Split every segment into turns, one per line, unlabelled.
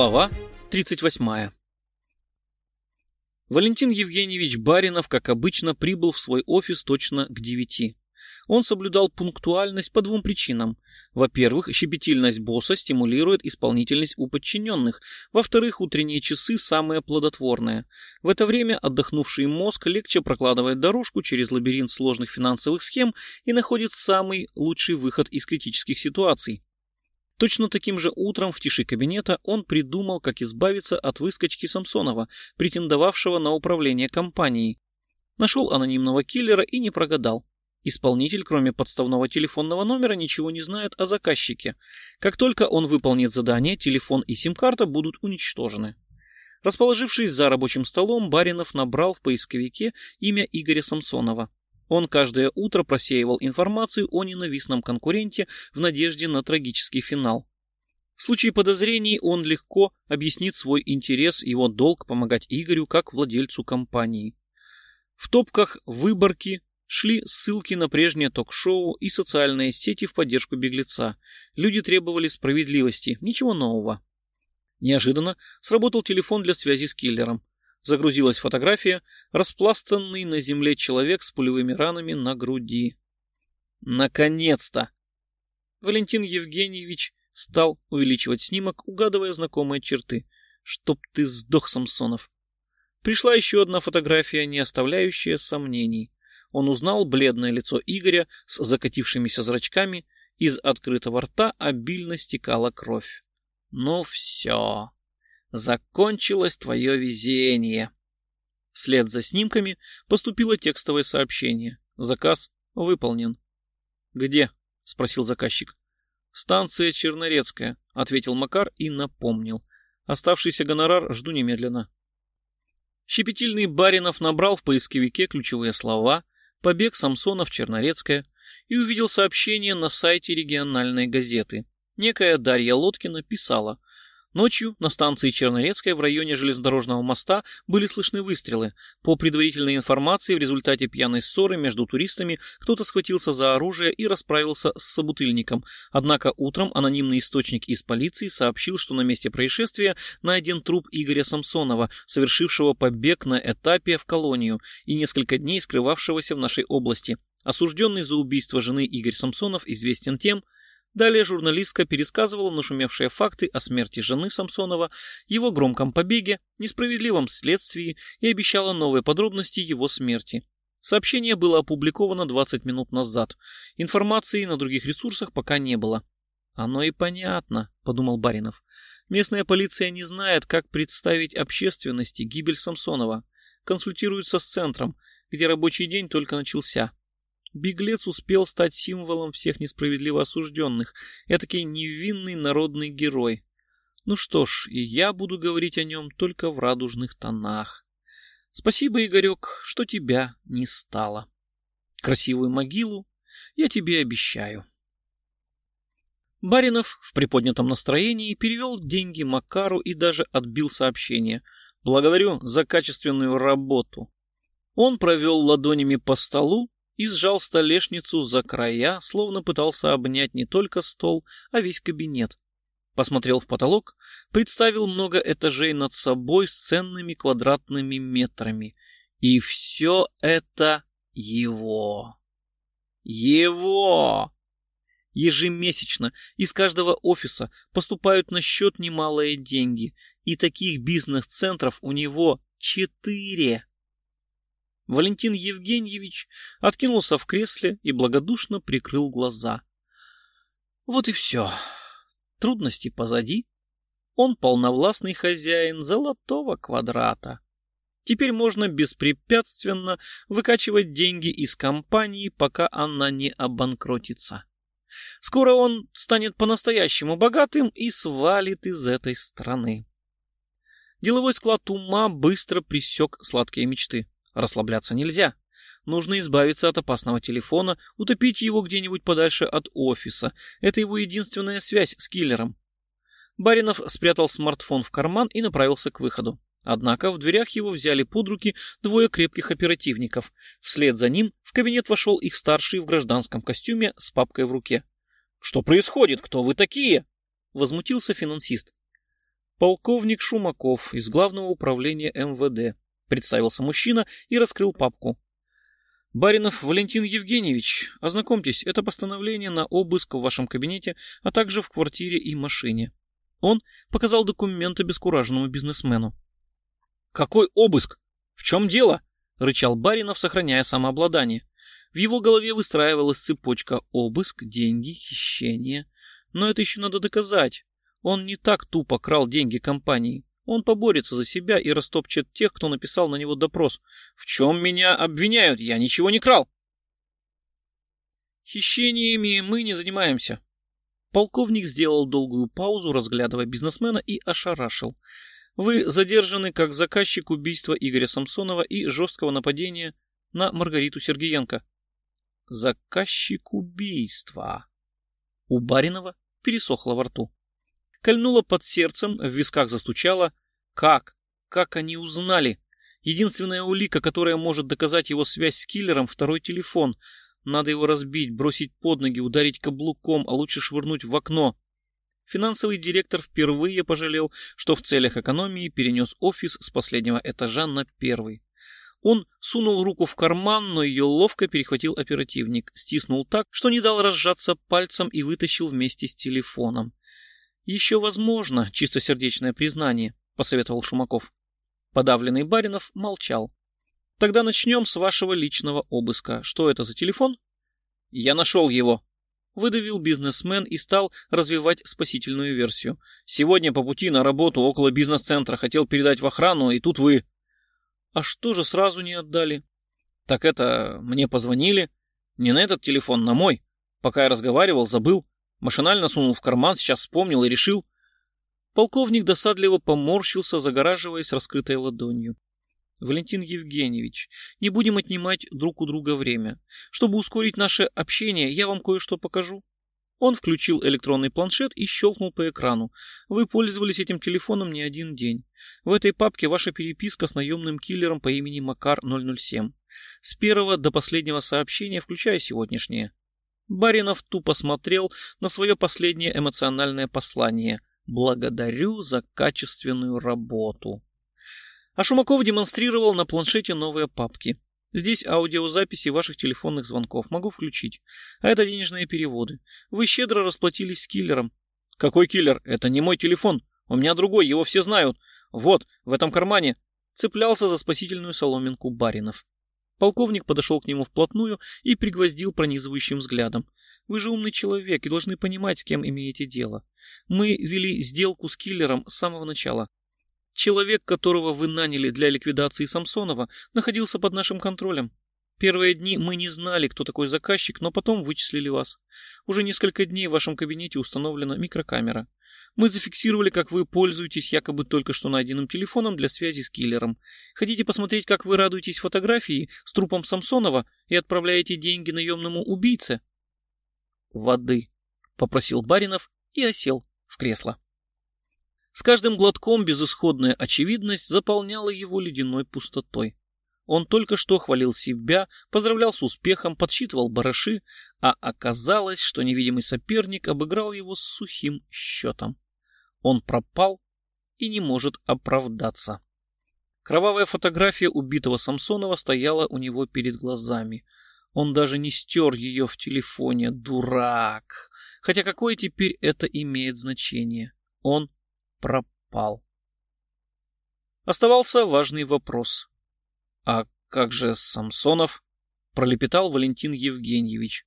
Глава 38. Валентин Евгеньевич Баринов, как обычно, прибыл в свой офис точно к девяти. Он соблюдал пунктуальность по двум причинам. Во-первых, щепетильность босса стимулирует исполнительность у подчиненных. Во-вторых, утренние часы самые плодотворные. В это время отдохнувший мозг легче прокладывает дорожку через лабиринт сложных финансовых схем и находит самый лучший выход из критических ситуаций. Точно таким же утром в тиши кабинета он придумал, как избавиться от выскочки Самсонова, претендовавшего на управление компанией. Нашел анонимного киллера и не прогадал. Исполнитель, кроме подставного телефонного номера, ничего не знает о заказчике. Как только он выполнит задание, телефон и сим-карта будут уничтожены. Расположившись за рабочим столом, Баринов набрал в поисковике имя Игоря Самсонова. Он каждое утро просеивал информацию о ненавистном конкуренте в надежде на трагический финал. В случае подозрений он легко объяснит свой интерес, его долг помогать Игорю как владельцу компании. В топках выборки шли ссылки на прежнее ток-шоу и социальные сети в поддержку беглеца. Люди требовали справедливости, ничего нового. Неожиданно сработал телефон для связи с киллером. Загрузилась фотография, распластанный на земле человек с пулевыми ранами на груди. Наконец-то! Валентин Евгеньевич стал увеличивать снимок, угадывая знакомые черты. Чтоб ты сдох, Самсонов. Пришла еще одна фотография, не оставляющая сомнений. Он узнал бледное лицо Игоря с закатившимися зрачками, из открытого рта обильно стекала кровь. Ну все. Закончилось твое везение. Вслед за снимками поступило текстовое сообщение. Заказ выполнен. Где? спросил заказчик. Станция Чернорецкая, ответил Макар и напомнил. Оставшийся гонорар жду немедленно. Щепетильный Баринов набрал в поисковике ключевые слова «Побег Самсона в Чернорецкое» и увидел сообщение на сайте региональной газеты. Некая Дарья Лоткина писала Ночью на станции Чернорецкая в районе железнодорожного моста были слышны выстрелы. По предварительной информации, в результате пьяной ссоры между туристами кто-то схватился за оружие и расправился с собутыльником. Однако утром анонимный источник из полиции сообщил, что на месте происшествия найден труп Игоря Самсонова, совершившего побег на этапе в колонию и несколько дней скрывавшегося в нашей области. Осужденный за убийство жены Игорь Самсонов известен тем, Далее журналистка пересказывала нашумевшие факты о смерти жены Самсонова, его громком побеге, несправедливом следствии и обещала новые подробности его смерти. Сообщение было опубликовано 20 минут назад. Информации на других ресурсах пока не было. «Оно и понятно», — подумал Баринов. «Местная полиция не знает, как представить общественности гибель Самсонова. Консультируются с центром, где рабочий день только начался. Беглец успел стать символом всех несправедливо осужденных, этакий невинный народный герой. Ну что ж, и я буду говорить о нем только в радужных тонах. Спасибо, Игорек, что тебя не стало. Красивую могилу я тебе обещаю. Баринов в приподнятом настроении перевел деньги Макару и даже отбил сообщение. Благодарю за качественную работу. Он провел ладонями по столу, и сжал столешницу за края, словно пытался обнять не только стол, а весь кабинет. Посмотрел в потолок, представил много этажей над собой с ценными квадратными метрами. И все это его. Его! Ежемесячно из каждого офиса поступают на счет немалые деньги, и таких бизнес-центров у него четыре. Валентин Евгеньевич откинулся в кресле и благодушно прикрыл глаза. Вот и все. Трудности позади. Он полновластный хозяин золотого квадрата. Теперь можно беспрепятственно выкачивать деньги из компании, пока она не обанкротится. Скоро он станет по-настоящему богатым и свалит из этой страны. Деловой склад ума быстро пресек сладкие мечты. Расслабляться нельзя. Нужно избавиться от опасного телефона, утопить его где-нибудь подальше от офиса. Это его единственная связь с киллером. Баринов спрятал смартфон в карман и направился к выходу. Однако в дверях его взяли под руки двое крепких оперативников. Вслед за ним в кабинет вошел их старший в гражданском костюме с папкой в руке. «Что происходит? Кто вы такие?» — возмутился финансист. Полковник Шумаков из Главного управления МВД. Представился мужчина и раскрыл папку. Баринов Валентин Евгеньевич, ознакомьтесь, это постановление на обыск в вашем кабинете, а также в квартире и машине. Он показал документы бескураженному бизнесмену. «Какой обыск? В чем дело?» — рычал Баринов, сохраняя самообладание. В его голове выстраивалась цепочка обыск, деньги, хищение. Но это еще надо доказать. Он не так тупо крал деньги компании. Он поборется за себя и растопчет тех, кто написал на него допрос. В чем меня обвиняют? Я ничего не крал. Хищениями мы не занимаемся. Полковник сделал долгую паузу, разглядывая бизнесмена, и ошарашил. Вы задержаны как заказчик убийства Игоря Самсонова и жесткого нападения на Маргариту Сергеенко. Заказчик убийства. У Баринова пересохло во рту. Кольнуло под сердцем, в висках застучало. Как? Как они узнали? Единственная улика, которая может доказать его связь с киллером, второй телефон. Надо его разбить, бросить под ноги, ударить каблуком, а лучше швырнуть в окно. Финансовый директор впервые пожалел, что в целях экономии перенес офис с последнего этажа на первый. Он сунул руку в карман, но ее ловко перехватил оперативник, стиснул так, что не дал разжаться пальцем и вытащил вместе с телефоном. «Еще возможно чистосердечное признание», — посоветовал Шумаков. Подавленный Баринов молчал. «Тогда начнем с вашего личного обыска. Что это за телефон?» «Я нашел его», — выдавил бизнесмен и стал развивать спасительную версию. «Сегодня по пути на работу около бизнес-центра хотел передать в охрану, и тут вы...» А что же сразу не отдали? Так это, мне позвонили. Не на этот телефон, на мой. Пока я разговаривал, забыл. Машинально сунул в карман, сейчас вспомнил и решил. Полковник досадливо поморщился, загораживаясь раскрытой ладонью. Валентин Евгеньевич, не будем отнимать друг у друга время. Чтобы ускорить наше общение, я вам кое-что покажу. Он включил электронный планшет и щелкнул по экрану. Вы пользовались этим телефоном не один день. В этой папке ваша переписка с наемным киллером по имени Макар 007. С первого до последнего сообщения, включая сегодняшнее. Баринов тупо смотрел на свое последнее эмоциональное послание. «Благодарю за качественную работу». А Шумаков демонстрировал на планшете новые папки. Здесь аудиозаписи ваших телефонных звонков. Могу включить. А это денежные переводы. Вы щедро расплатились с киллером. Какой киллер? Это не мой телефон. У меня другой, его все знают. Вот, в этом кармане. Цеплялся за спасительную соломинку Баринов. Полковник подошел к нему вплотную и пригвоздил пронизывающим взглядом. Вы же умный человек и должны понимать, с кем имеете дело. Мы вели сделку с киллером с самого начала. Человек, которого вы наняли для ликвидации Самсонова, находился под нашим контролем. Первые дни мы не знали, кто такой заказчик, но потом вычислили вас. Уже несколько дней в вашем кабинете установлена микрокамера. Мы зафиксировали, как вы пользуетесь якобы только что найденным телефоном для связи с киллером. Хотите посмотреть, как вы радуетесь фотографии с трупом Самсонова и отправляете деньги наемному убийце? Воды, попросил Баринов и осел в кресло. С каждым глотком безысходная очевидность заполняла его ледяной пустотой. Он только что хвалил себя, поздравлял с успехом, подсчитывал барыши, а оказалось, что невидимый соперник обыграл его с сухим счетом. Он пропал и не может оправдаться. Кровавая фотография убитого Самсонова стояла у него перед глазами. Он даже не стер ее в телефоне. Дурак! Хотя какое теперь это имеет значение? Он пропал. Оставался важный вопрос. «А как же Самсонов?» — пролепетал Валентин Евгеньевич.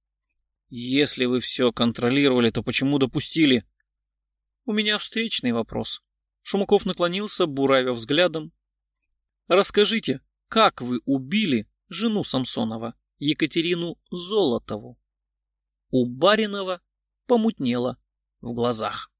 «Если вы все контролировали, то почему допустили?» «У меня встречный вопрос». Шумаков наклонился, буравя взглядом. «Расскажите, как вы убили жену Самсонова, Екатерину Золотову?» У Баринова помутнело в глазах.